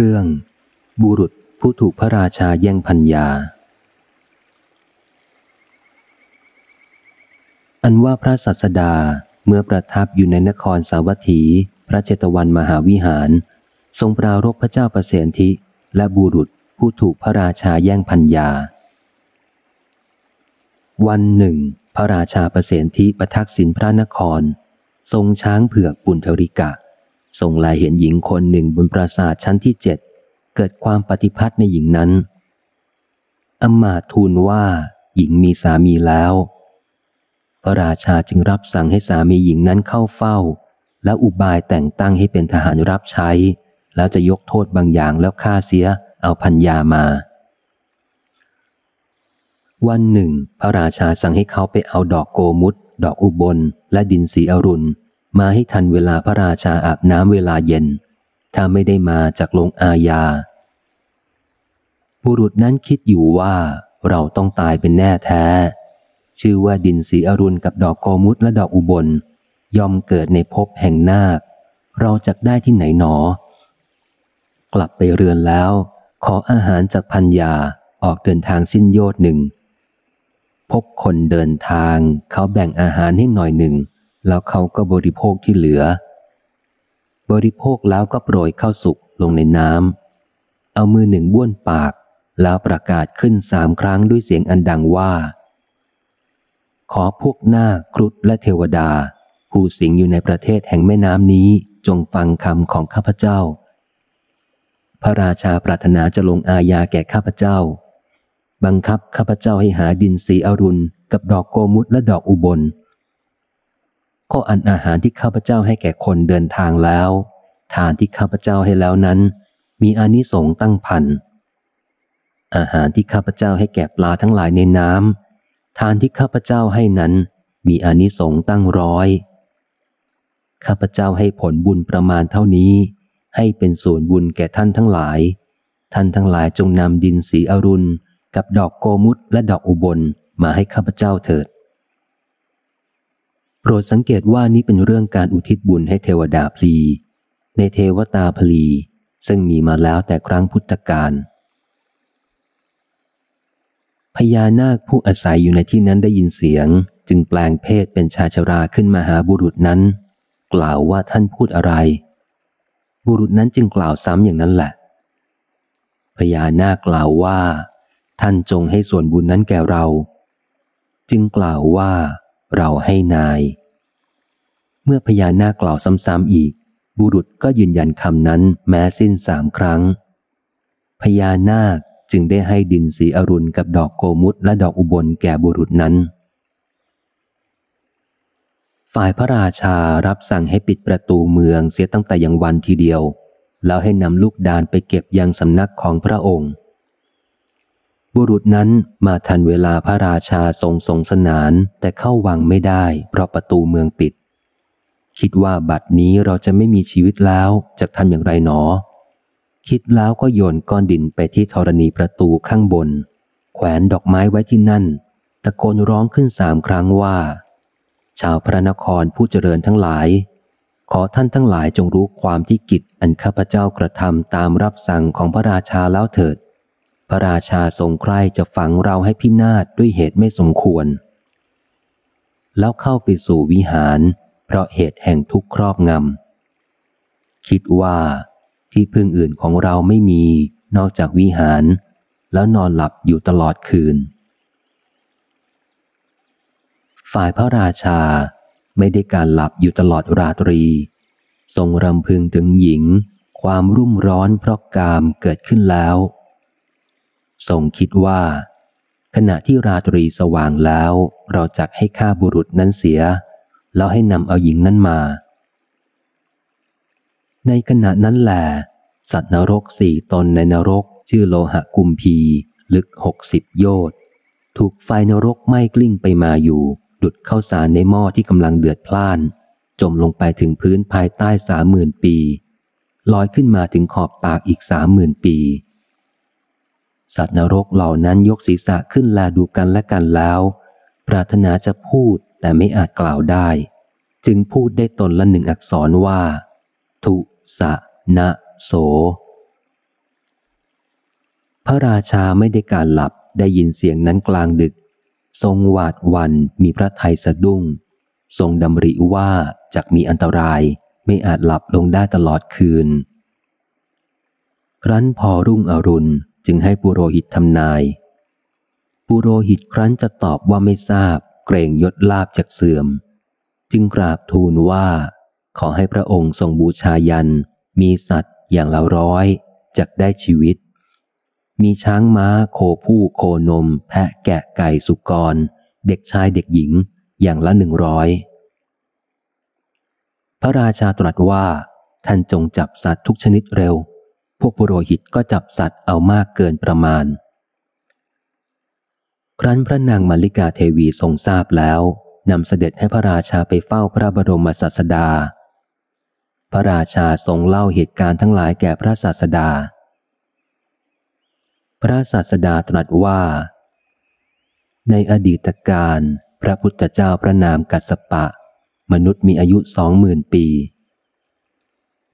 เรื่อง บุรุษผู้ถูกพระราชาแย่งพัญญา อันว่าพระสัสดาเมื่อประทับอยู่ในนครสาวัตถี พระเจตวันมหาวิหาร ทรงปรารบพระเจ้าประเสนทิและบุรุษผู้ถูกพระราชาแย่งพัญญา วันหนึ่ง พระราชาประเสนทิประทักษิณพระนคร ทรงช้างเผือกปุณธริกะ ทรงลายเห็นหญิงคนหนึ่งบนปราสาทชั้นที่เจ็ดเกิดความปฏิพัทธ์ในหญิงนั้นอมมาทูลว่าหญิงมีสามีแล้ว พระราชาจึงรับสั่งให้สามีหญิงนั้นเข้าเฝ้า แล้วอุบายแต่งตั้งให้เป็นทหารรับใช้ แล้วจะยกโทษบางอย่างแล้วฆ่าเสียเอาพัญญามา วันหนึ่ง พระราชาสั่งให้เขาไปเอาดอกโกมุตดอกอุบลและดินสีอรุณ มาให้ทันเวลาพระราชาอาบน้ำเวลาเย็น ถ้าไม่ได้มาจากลงอาญา บุรุษนั้นคิดอยู่ว่าเราต้องตายเป็นแน่แท้ ชื่อว่าดินสีอรุณกับดอกโกมุตและดอกอุบลยอมเกิดในภพแห่งนาค เราจะได้ที่ไหนหนอ กลับไปเรือนแล้ว ขออาหารจากพัญญาออกเดินทางสิ้นโยชน์หนึ่ง พบคนเดินทางเขาแบ่งอาหารให้หน่อยหนึ่ง แล้วเขาก็บริโภคที่เหลือ บริโภคแล้วก็โปรยข้าวสุกลงในน้ำเอามือหนึ่งบ้วนปาก แล้วประกาศขึ้นสามครั้งด้วยเสียงอันดังว่า ขอพวกหน้าครุฑและเทวดา ผู้สิงอยู่ในประเทศแห่งแม่น้ำนี้จงฟังคำของข้าพเจ้า พระราชาปรารถนาจะลงอาญาแก่ข้าพเจ้า บังคับข้าพเจ้าให้หาดินสีอรุณกับดอกโกมุตและดอกอุบล ก็อันอาหารที่ข้าพเจ้าให้แก่คนเดินทางแล้ว ทานที่ข้าพเจ้าให้แล้วนั้น มีอานิสงส์ตั้งพัน อาหารที่ข้าพเจ้าให้แก่ปลาทั้งหลายในน้ำทานที่ข้าพเจ้าให้นั้น มีอานิสงส์ตั้งร้อย ข้าพเจ้าให้ผลบุญประมาณเท่านี้ ให้เป็นส่วนบุญแก่ท่านทั้งหลาย ท่านทั้งหลายจงนำดินสีอรุณ กับดอกโกมุตและดอกอุบลมาให้ข้าพเจ้าเถิด ปรดสังเกตว่านี้เป็นเรื่องการอุทิศบุญให้เทวดาพลี ในเทวตาพลี ซึ่งมีมาแล้วแต่ครั้งพุทธกาลพญานาคผู้อาศัยอยู่ในที่นั้นได้ยินเสียง จึงแปลงเพศเป็นชาชราขึ้นมาหาบุรุษนั้น กล่าวว่าท่านพูดอะไร บุรุษนั้นจึงกล่าวซ้ำอย่างนั้นแหละพญานาคกล่าวว่า ท่านจงให้ส่วนบุญนั้นแก่เรา จึงกล่าวว่า เราให้นาย เมื่อพญานาคกล่าวซ้ำๆอีก บุรุษก็ยืนยันคำนั้นแม้สิ้นสามครั้ง พญานาคจึงได้ให้ดินสีอรุณกับดอกโกมุตและดอกอุบลแก่บุรุษนั้น ฝ่ายพระราชารับสั่งให้ปิดประตูเมืองเสียตั้งแต่ยังวันทีเดียว แล้วให้นำลูกดานไปเก็บยังสำนักของพระองค์ บุรุษนั้นมาทันเวลาพระราชาทรงทรงสนาน แต่เข้าวังไม่ได้เพราะประตูเมืองปิด คิดว่าบัดนี้เราจะไม่มีชีวิตแล้วจะทำอย่างไรหนอ คิดแล้วก็โยนก้อนดินไปที่ธรณีประตูข้างบน แขวนดอกไม้ไว้ที่นั่น ตะโกนร้องขึ้นสามครั้งว่า ชาวพระนครผู้เจริญทั้งหลาย ขอท่านทั้งหลายจงรู้ความที่กิจอันข้าพเจ้ากระทำตามรับสั่งของพระราชาแล้วเถิด พระราชาทรงใคร่จะฝังเราให้พินาศด้วยเหตุไม่สมควร แล้วเข้าไปสู่วิหาร เพราะเหตุแห่งทุกข์ครอบงำ คิดว่าที่พึ่งอื่นของเราไม่มีนอกจากวิหาร แล้วนอนหลับอยู่ตลอดคืน ฝ่ายพระราชาไม่ได้การหลับอยู่ตลอดราตรี ทรงรำพึงถึงหญิง ความรุ่มร้อนเพราะกามเกิดขึ้นแล้ว ทรงคิดว่า ขณะที่ราตรีสว่างแล้ว เราจักให้ฆ่าบุรุษนั้นเสีย แล้วให้นำเอาหญิงนั้นมา ในขณะนั้นแหละสัตว์นรกสี่ตนในนรก ชื่อโลหะกุมพี ลึกหกสิบโยชน์ถูกไฟนรกไหม้กลิ้งไปมาอยู่ ดุดเข้าสารในหม้อที่กำลังเดือดพล่าน จมลงไปถึงพื้นภายใต้สามหมื่นปี ลอยขึ้นมาถึงขอบปากอีกสามหมื่นปี สัตว์นรกเหล่านั้นยกศีรษะขึ้นแลดูกันและกันแล้ว ปรารถนาจะพูดแต่ไม่อาจกล่าวได้ จึงพูดได้ตนละหนึ่งอักษรว่า ทุสะนะโส พระราชาไม่ได้การหลับได้ยินเสียงนั้นกลางดึก ทรงหวาดวันมีพระไทยสะดุ้ง ทรงดำริว่าจะมีอันตรายไม่อาจหลับลงได้ตลอดคืน ครั้นพอรุ่งอรุณ จึงให้ปุโรหิตทำนาย ปุโรหิตครั้นจะตอบว่าไม่ทราบ เกรงยศลาบจากเสื่อม จึงกราบทูลว่า ขอให้พระองค์ทรงบูชายัน มีสัตว์อย่างละร้อยจักได้ชีวิต มีช้างม้าโคผู้โคนม แพะแกะไก่สุกร เด็กชายเด็กหญิงอย่างละหนึ่งร้อยพระราชาตรัสว่าท่านจงจับสัตว์ทุกชนิดเร็ว พวกปุโรหิตก็จับสัตว์เอามากเกินประมาณ ครั้นพระนางมาริกาเทวีทรงทราบแล้วนำเสด็จให้พระราชาไปเฝ้าพระบรมศาสดา พระราชาทรงเล่าเหตุการณ์ทั้งหลายแก่พระศาสดา พระศาสดาตรัสว่า ในอดีตการ พระพุทธเจ้าพระนามกัสสปะ มนุษย์มีอายุสองหมื่นปี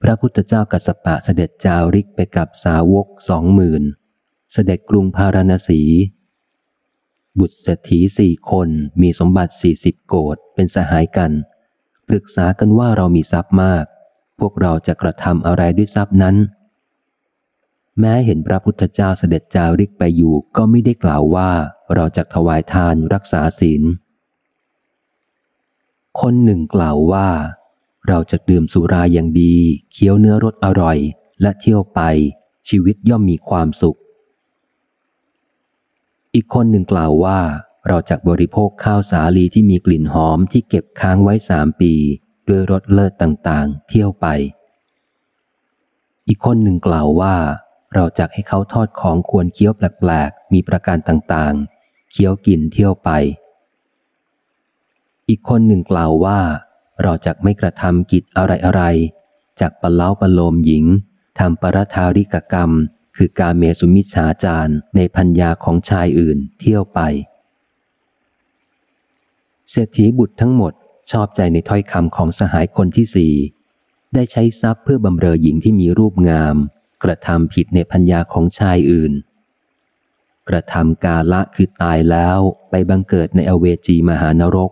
พระพุทธเจ้ากัสปะเสด็จจาริกไปกับสาวกสองหมื่นเสด็จกรุงพาราณสี บุตรเศรษฐีสี่คนมีสมบัติสี่สิบโกดเป็นสหายกัน ปรึกษากันว่าเรามีทรัพย์มาก พวกเราจะกระทำอะไรด้วยทรัพย์นั้น แม้เห็นพระพุทธเจ้าเสด็จจาริกไปอยู่ก็ไม่ได้กล่าวว่าเราจะถวายทานรักษาศีล คนหนึ่งกล่าวว่า เราจะดื่มสุราอย่างดี เคี้ยวเนื้อรสอร่อย และเที่ยวไป ชีวิตย่อมมีความสุข อีกคนหนึ่งกล่าวว่า เราจะบริโภคข้าวสาลีที่มีกลิ่นหอมที่เก็บค้างไว้สามปี ด้วยรสเลิศต่างๆ เที่ยวไป อีกคนหนึ่งกล่าวว่า เราจะให้เขาทอดของควรเคี้ยวแปลกๆ มีประการต่างๆ เคี้ยวกินเที่ยวไป อีกคนหนึ่งกล่าวว่า เราจะไม่กระทำกิจอะไรอะไรจากปะเล้าปะโลมหญิงทำปรทาริกกรรม คือการเมสุมิชาจารในพัญญาของชายอื่นเที่ยวไป เศรษฐีบุตรทั้งหมดชอบใจในถ้อยคำของสหายคนที่สี่ได้ใช้ทรัพย์เพื่อบำเรอหญิงที่มีรูปงาม กระทำผิดในพัญญาของชายอื่น กระทำกาละคือตายแล้วไปบังเกิดในอเวจีมหานรก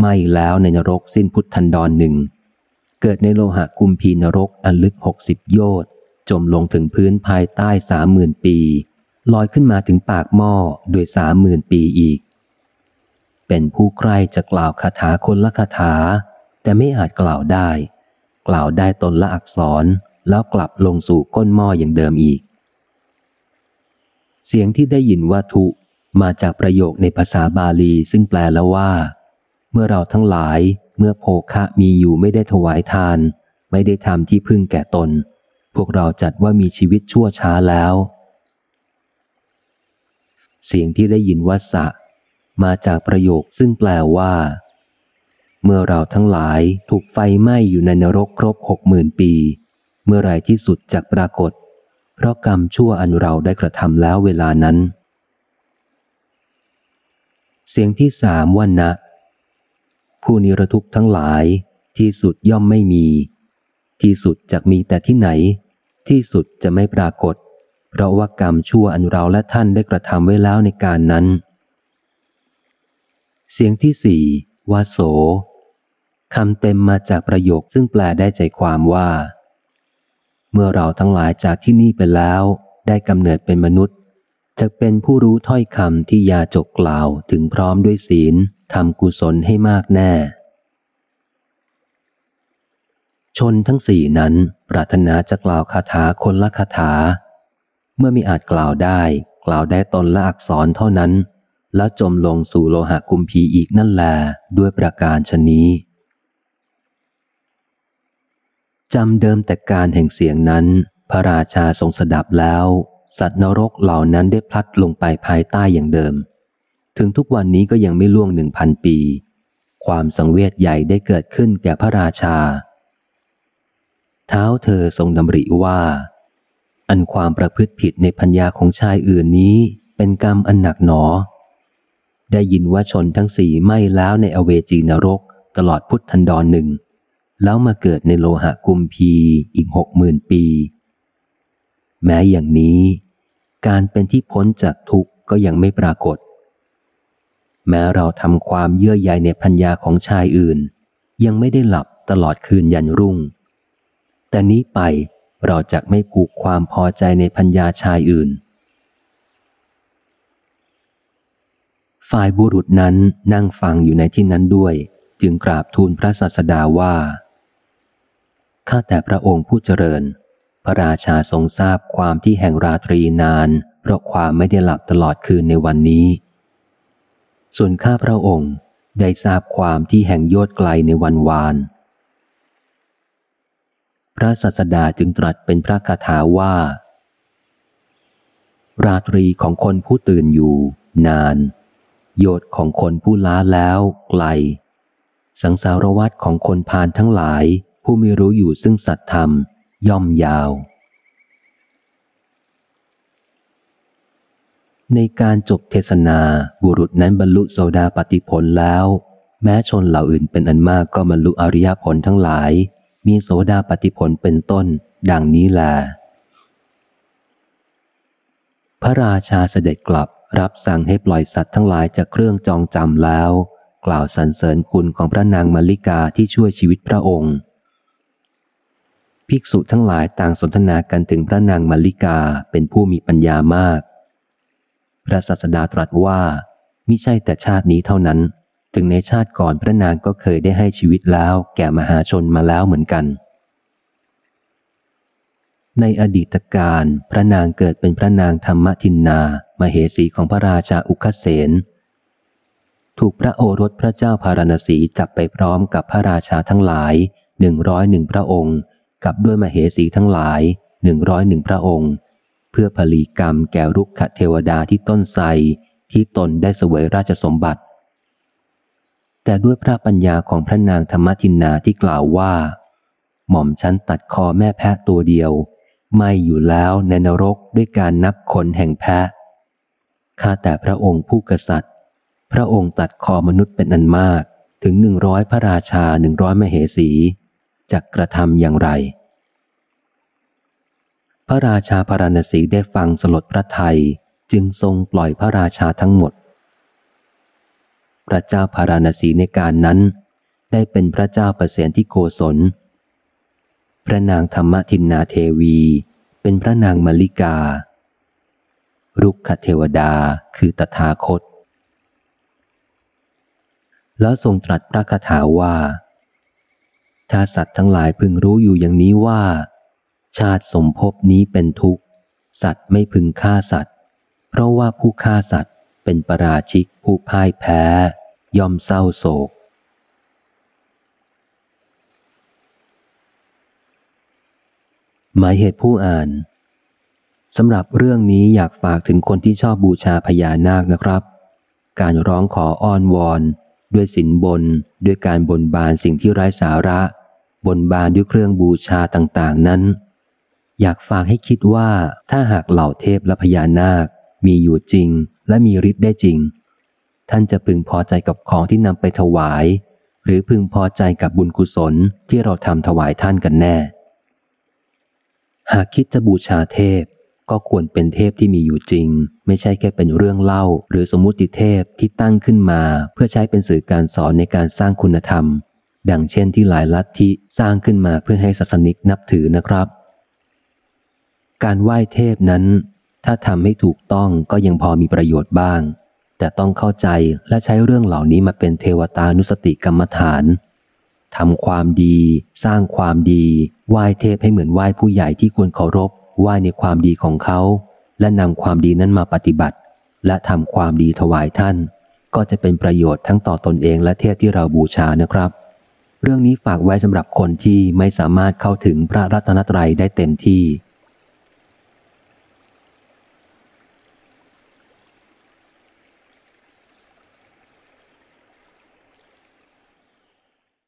ไม่แล้วในนรกสิ้นพุทธันดรหนึ่ง เกิดในโลหะกุมพีนรกอันลึกหกสิบโยชน์จมลงถึงพื้นภายใต้สามหมื่นปี ลอยขึ้นมาถึงปากหม้อด้วยสามหมื่นปีอีก เป็นผู้ใครจะกล่าวคาถาคนละคาถา แต่ไม่อาจกล่าวได้ กล่าวได้ตนละอักษรแล้วกลับลงสู่ก้นหม้ออย่างเดิมอีก เสียงที่ได้ยินว่าทุ มาจากประโยคในภาษาบาลีซึ่งแปลแล้วว่า เมื่อเราทั้งหลายเมื่อโภคะมีอยู่ไม่ได้ถวายทาน ไม่ได้ทำที่พึ่งแก่ตน พวกเราจัดว่ามีชีวิตชั่วช้าแล้ว เสียงที่ได้ยินว่าสะ มาจากประโยคซึ่งแปลว่า เมื่อเราทั้งหลายถูกไฟไหม้อยู่ในนรกครบหกหมื่นปี เมื่อไรที่สุดจากปรากฏ เพราะกรรมชั่วอันเราได้กระทำแล้วเวลานั้น เสียงที่สามว่านะ ผู้นิรทุกข์ทั้งหลายที่สุดย่อมไม่มี ที่สุดจะมีแต่ที่ไหน ที่สุดจะไม่ปรากฏ เพราะว่ากรรมชั่วอันเราและท่านได้กระทำไว้แล้วในการนั้น เสียงที่สี่ว่าโสคำเต็มมาจากประโยคซึ่งแปลได้ใจความว่า เมื่อเราทั้งหลายจากที่นี่ไปแล้ว ได้กำเนิดเป็นมนุษย์จะเป็นผู้รู้ถ้อยคำที่ยาจกกล่าวถึงพร้อมด้วยศีล ทำกุศลให้มากแน่ ชนทั้งสี่นั้นปรารถนาจะกล่าวคาถาคนละคาถา เมื่อมีอาจกล่าวได้ กล่าวได้ตนละอักษรเท่านั้น แล้วจมลงสู่โลหะกุมพีอีกนั่นแลด้วยประการชนี้จำเดิมแต่การแห่งเสียงนั้น พระราชาทรงสดับแล้ว สัตว์นรกเหล่านั้นได้พลัดลงไปภายใต้อย่างเดิม ถึงทุกวันนี้ก็ยังไม่ล่วงหนึ่งพันปี ความสังเวชใหญ่ได้เกิดขึ้นแก่พระราชา เท้าเธอทรงดำริว่า อันความประพฤติผิดในพัญญาของชายอื่นนี้เป็นกรรมอันหนักหนอ ได้ยินว่าชนทั้งสี่ไม่แล้วในอเวจีนรกตลอดพุทธันดรหนึ่ง แล้วมาเกิดในโลหะกุมพีอีกหกหมื่นปี แม้อย่างนี้ การเป็นที่พ้นจากทุกข์ก็ยังไม่ปรากฏ แม้เราทำความเยื่อใยในพัญญาของชายอื่น ยังไม่ได้หลับตลอดคืนยันรุ่ง แต่นี้ไปเราจะไม่ผูกความพอใจในพัญญาชายอื่น ฝ่ายบุรุษนั้นนั่งฟังอยู่ในที่นั้นด้วย จึงกราบทูลพระศาสดาว่าข้าแต่พระองค์ผู้เจริญ พระราชาทรงทราบความที่แห่งราตรีนาน เพราะความไม่ได้หลับตลอดคืนในวันนี้ ส่วนข้าพระองค์ได้ทราบความที่แห่งโยดไกลในวันวาน พระศาสดาจึงตรัสเป็นพระคาถาว่า ราตรีของคนผู้ตื่นอยู่ นาน โยดของคนผู้ล้าแล้วไกล สังสารวัตของคนพานทั้งหลายผู้ไม่รู้อยู่ซึ่งสัตธรรม ย่อมยาว ในการจบเทศนาบุรุษนั้นบรรลุโสดาปติผลแล้ว แม้ชนเหล่าอื่นเป็นอันมากก็บรรลุอริยผลทั้งหลาย มีโสดาปติผลเป็นต้น ดังนี้แลพระราชาเสด็จกลับรับสั่งให้ปล่อยสัตว์ทั้งหลายจากเครื่องจองจำแล้ว กล่าวสรรเสริญคุณของพระนางมาริกาที่ช่วยชีวิตพระองค์ ภิกษุทั้งหลายต่างสนทนากันถึงพระนางมาริกาเป็นผู้มีปัญญามาก พระศาสดาตรัสว่ามิใช่แต่ชาตินี้เท่านั้น ถึงในชาติก่อนพระนางก็เคยได้ให้ชีวิตแล้วแก่มหาชนมาแล้วเหมือนกัน ในอดีตการพระนางเกิดเป็นพระนางธรรมทินนามาเหสีของพระราชาอุคเสนถูกพระโอรสพระเจ้าพารณสีจับไปพร้อมกับพระราชาทั้งหลายหนึ่งร้อยหนึ่งพระองค์ กับด้วยมาเหสีทั้งหลายหนึ่งร้อยหนึ่งพระองค์ เพื่อผลีกรรมแก่รุกขเทวดาที่ต้นไทรที่ตนได้เสวยราชสมบัติ แต่ด้วยพระปัญญาของพระนางธรรมทินนาที่กล่าวว่า หม่อมฉันตัดคอแม่แพะตัวเดียว ไม่อยู่แล้วในนรกด้วยการนับคนแห่งแพะข้าแต่พระองค์ผู้กษัตริย์ พระองค์ตัดคอมนุษย์เป็นอันมากถึงหนึ่งร้อยพระราชาหนึ่งร้อยมเหสีจะกระทำอย่างไร พระราชาพาราณสีได้ฟังสลดพระไทยจึงทรงปล่อยพระราชาทั้งหมด พระเจ้าพาราณสีในการนั้น ได้เป็นพระเจ้าประเสนที่โกศล พระนางธรรมทินนาเทวี เป็นพระนางมาริกา รุกขเทวดาคือตถาคต แล้วทรงตรัสพระคาถาว่า ถ้าสัตว์ทั้งหลายพึงรู้อยู่อย่างนี้ว่า ชาติสมภพนี้เป็นทุกข์ สัตว์ไม่พึงฆ่าสัตว์ เพราะว่าผู้ฆ่าสัตว์เป็นประราชิกผู้พ่ายแพ้ ย่อมเศร้าโศก หมายเหตุผู้อ่านสำหรับเรื่องนี้อยากฝากถึงคนที่ชอบบูชาพญานาคนะครับ การร้องขออ้อนวอน ด้วยสินบน ด้วยการบนบานสิ่งที่ไร้สาระ บนบานด้วยเครื่องบูชาต่าง ๆ นั้น อยากฝากให้คิดว่าถ้าหากเหล่าเทพและพญานาค มีอยู่จริงและมีฤทธิ์ได้จริง ท่านจะพึงพอใจกับของที่นำไปถวาย หรือพึงพอใจกับบุญกุศลที่เราทำถวายท่านกันแน่ หากคิดจะบูชาเทพก็ควรเป็นเทพที่มีอยู่จริง ไม่ใช่แค่เป็นเรื่องเล่า หรือสมมุติเทพที่ตั้งขึ้นมาเพื่อใช้เป็นสื่อการสอนในการสร้างคุณธรรม ดังเช่นที่หลายลัทธิสร้างขึ้นมาเพื่อให้ศาสนิกนับถือนะครับ การไหว้เทพนั้น ถ้าทำให้ถูกต้องก็ยังพอมีประโยชน์บ้าง แต่ต้องเข้าใจและใช้เรื่องเหล่านี้มาเป็นเทวตานุสติกรรมฐานทำความดี สร้างความดีไหว้เทพให้เหมือนไหว้ผู้ใหญ่ที่ควรเคารพไหว้ในความดีของเขา และนำความดีนั้นมาปฏิบัติ และทำความดีถวายท่าน ก็จะเป็นประโยชน์ทั้งต่อตนเองและเทพที่เราบูชานะครับ เรื่องนี้ฝากไว้สำหรับคนที่ไม่สามารถเข้าถึงพระรัตนตรัยได้เต็มที่